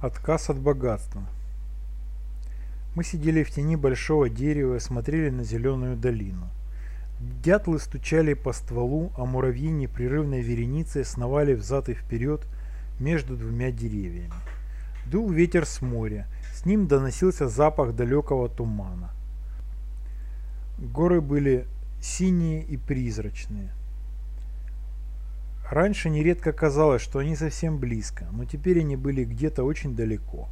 Отказ от богатства. Мы сидели в тени большого дерева и смотрели на зеленую долину. Дятлы стучали по стволу, а муравьи непрерывной вереницей сновали взад и вперед между двумя деревьями. Дул ветер с моря, с ним доносился запах далекого тумана. Горы были синие и призрачные. Раньше нередко казалось, что они совсем близко, но теперь они были где-то очень далеко.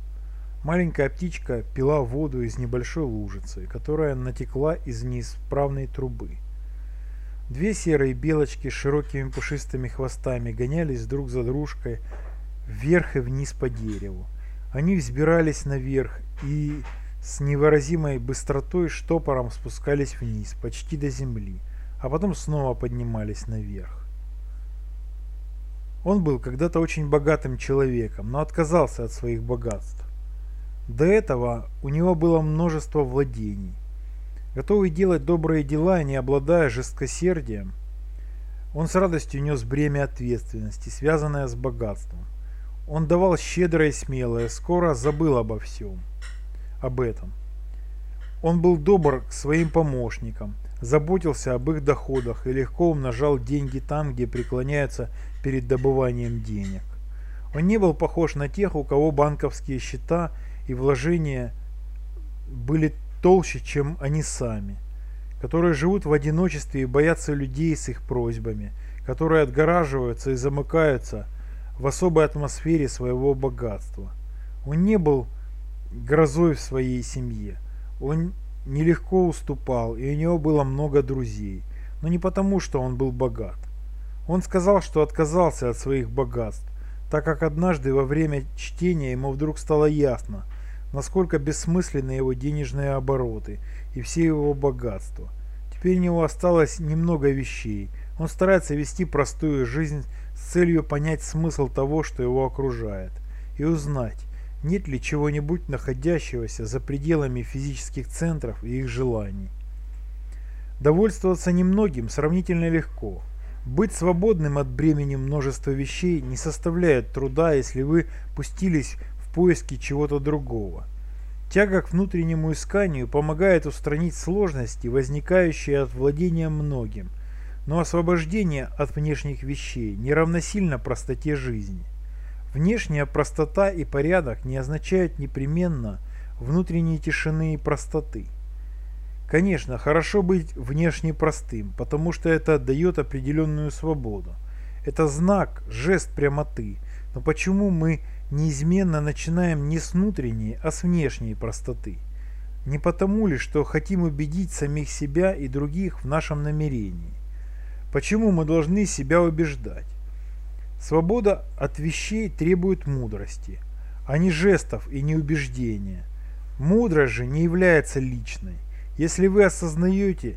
Маленькая птичка пила воду из небольшой лужицы, которая натекла из неисправной трубы. Две серые белочки с широкими пушистыми хвостами гонялись друг за дружкой вверх и вниз по дереву. Они взбирались наверх и с невыразимой быстротой штопором спускались вниз, почти до земли, а потом снова поднимались наверх. Он был когда-то очень богатым человеком, но отказался от своих богатств. До этого у него было множество владений. Готовый делать добрые дела, не обладая жесткосердием, он с радостью нес бремя ответственности, связанное с богатством. Он давал щедрое и смелое, скоро забыл обо всем, об этом. Он был добр к своим помощникам, заботился об их доходах и легко умножал деньги там, где преклоняются перед добыванием денег. Он не был похож на тех, у кого банковские счета и вложения были толще, чем они сами, которые живут в одиночестве и боятся людей с их просьбами, которые отгораживаются и замыкаются в особой атмосфере своего богатства. Он не был грозой в своей семье. Он нелегко уступал, и у него было много друзей, но не потому, что он был богат. Он сказал, что отказался от своих богатств, так как однажды во время чтения ему вдруг стало ясно, насколько бессмысленны его денежные обороты и все его богатства. Теперь у него осталось немного вещей. Он старается вести простую жизнь с целью понять смысл того, что его окружает, и узнать, нет ли чего-нибудь находящегося за пределами физических центров и их желаний. Довольствоваться немногим сравнительно легко. Быть свободным от бремени множества вещей не составляет труда, если вы пустились в поиски чего-то другого. Тяга к внутреннему исканию помогает устранить сложности, возникающие от владения многим, но освобождение от внешних вещей не равносильно простоте жизни. Внешняя простота и порядок не означают непременно внутренней тишины и простоты. Конечно, хорошо быть внешне простым, потому что это дает определенную свободу. Это знак, жест прямоты. Но почему мы неизменно начинаем не с внутренней, а с внешней простоты? Не потому ли, что хотим убедить самих себя и других в нашем намерении? Почему мы должны себя убеждать? Свобода от вещей требует мудрости, а не жестов и не убеждения. Мудрость же не является личной. Если вы осознаете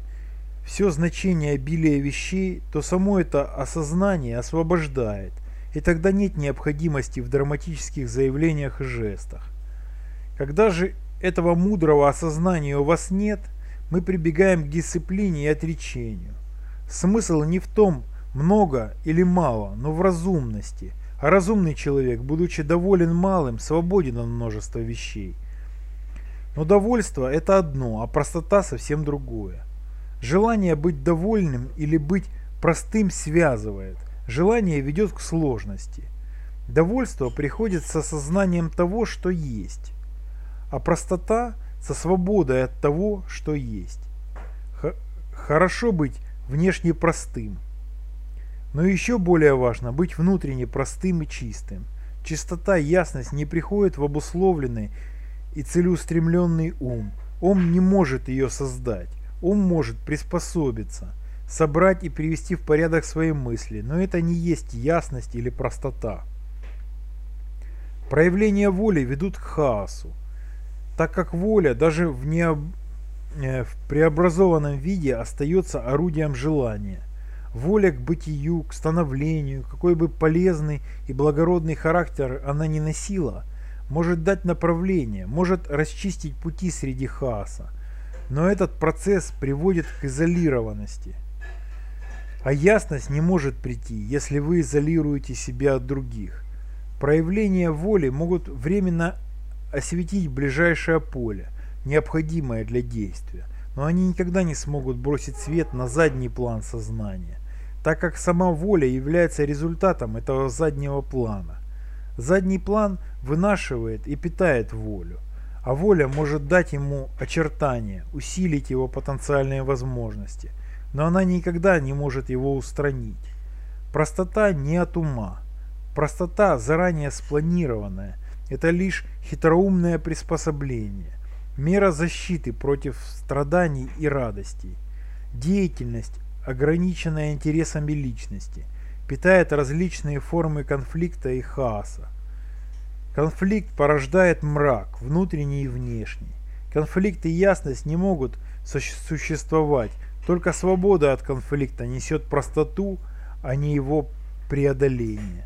все значение обилия вещей, то само это осознание освобождает, и тогда нет необходимости в драматических заявлениях и жестах. Когда же этого мудрого осознания у вас нет, мы прибегаем к дисциплине и отречению. Смысл не в том, много или мало, но в разумности. А разумный человек, будучи доволен малым, свободен от множества вещей. Но довольство – это одно, а простота совсем другое. Желание быть довольным или быть простым связывает. Желание ведет к сложности. Довольство приходит с осознанием того, что есть. А простота – со свободой от того, что есть. Х хорошо быть внешне простым – но еще более важно быть внутренне простым и чистым. Чистота и ясность не приходят в обусловленный и целеустремленный ум. Ум не может ее создать. Ум может приспособиться, собрать и привести в порядок свои мысли, но это не есть ясность или простота. Проявления воли ведут к хаосу, так как воля даже в, необ... Э, в преобразованном виде остается орудием желания – Воля к бытию, к становлению, какой бы полезный и благородный характер она ни носила, может дать направление, может расчистить пути среди хаоса. Но этот процесс приводит к изолированности. А ясность не может прийти, если вы изолируете себя от других. Проявления воли могут временно осветить ближайшее поле, необходимое для действия, но они никогда не смогут бросить свет на задний план сознания, так как сама воля является результатом этого заднего плана. Задний план вынашивает и питает волю, а воля может дать ему очертания, усилить его потенциальные возможности, но она никогда не может его устранить. Простота не от ума. Простота заранее спланированная. Это лишь хитроумное приспособление. Мера защиты против страданий и радостей. Деятельность, ограниченная интересами личности, питает различные формы конфликта и хаоса. Конфликт порождает мрак, внутренний и внешний. Конфликт и ясность не могут существовать, только свобода от конфликта несет простоту, а не его преодоление.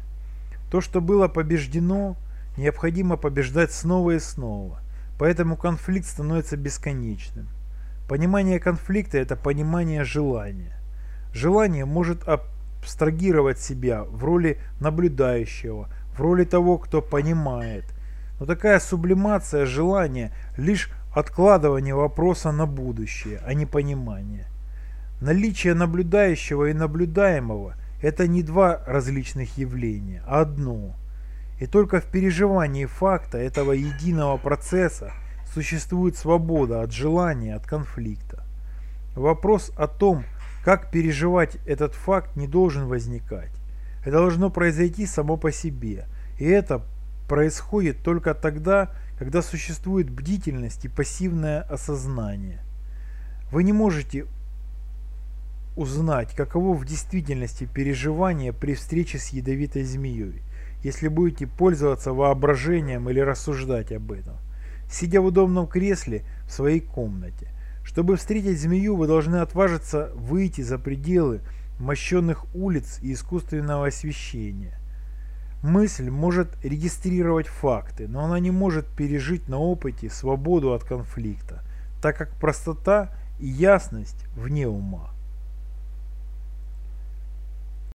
То, что было побеждено, необходимо побеждать снова и снова, поэтому конфликт становится бесконечным. Понимание конфликта – это понимание желания. Желание может абстрагировать себя в роли наблюдающего, в роли того, кто понимает. Но такая сублимация желания – лишь откладывание вопроса на будущее, а не понимание. Наличие наблюдающего и наблюдаемого – это не два различных явления, а одно. И только в переживании факта этого единого процесса существует свобода от желания, от конфликта. Вопрос о том, как переживать этот факт, не должен возникать. Это должно произойти само по себе. И это происходит только тогда, когда существует бдительность и пассивное осознание. Вы не можете узнать, каково в действительности переживание при встрече с ядовитой змеей, если будете пользоваться воображением или рассуждать об этом. Сидя в удобном кресле в своей комнате. Чтобы встретить змею, вы должны отважиться выйти за пределы мощенных улиц и искусственного освещения. Мысль может регистрировать факты, но она не может пережить на опыте свободу от конфликта, так как простота и ясность вне ума.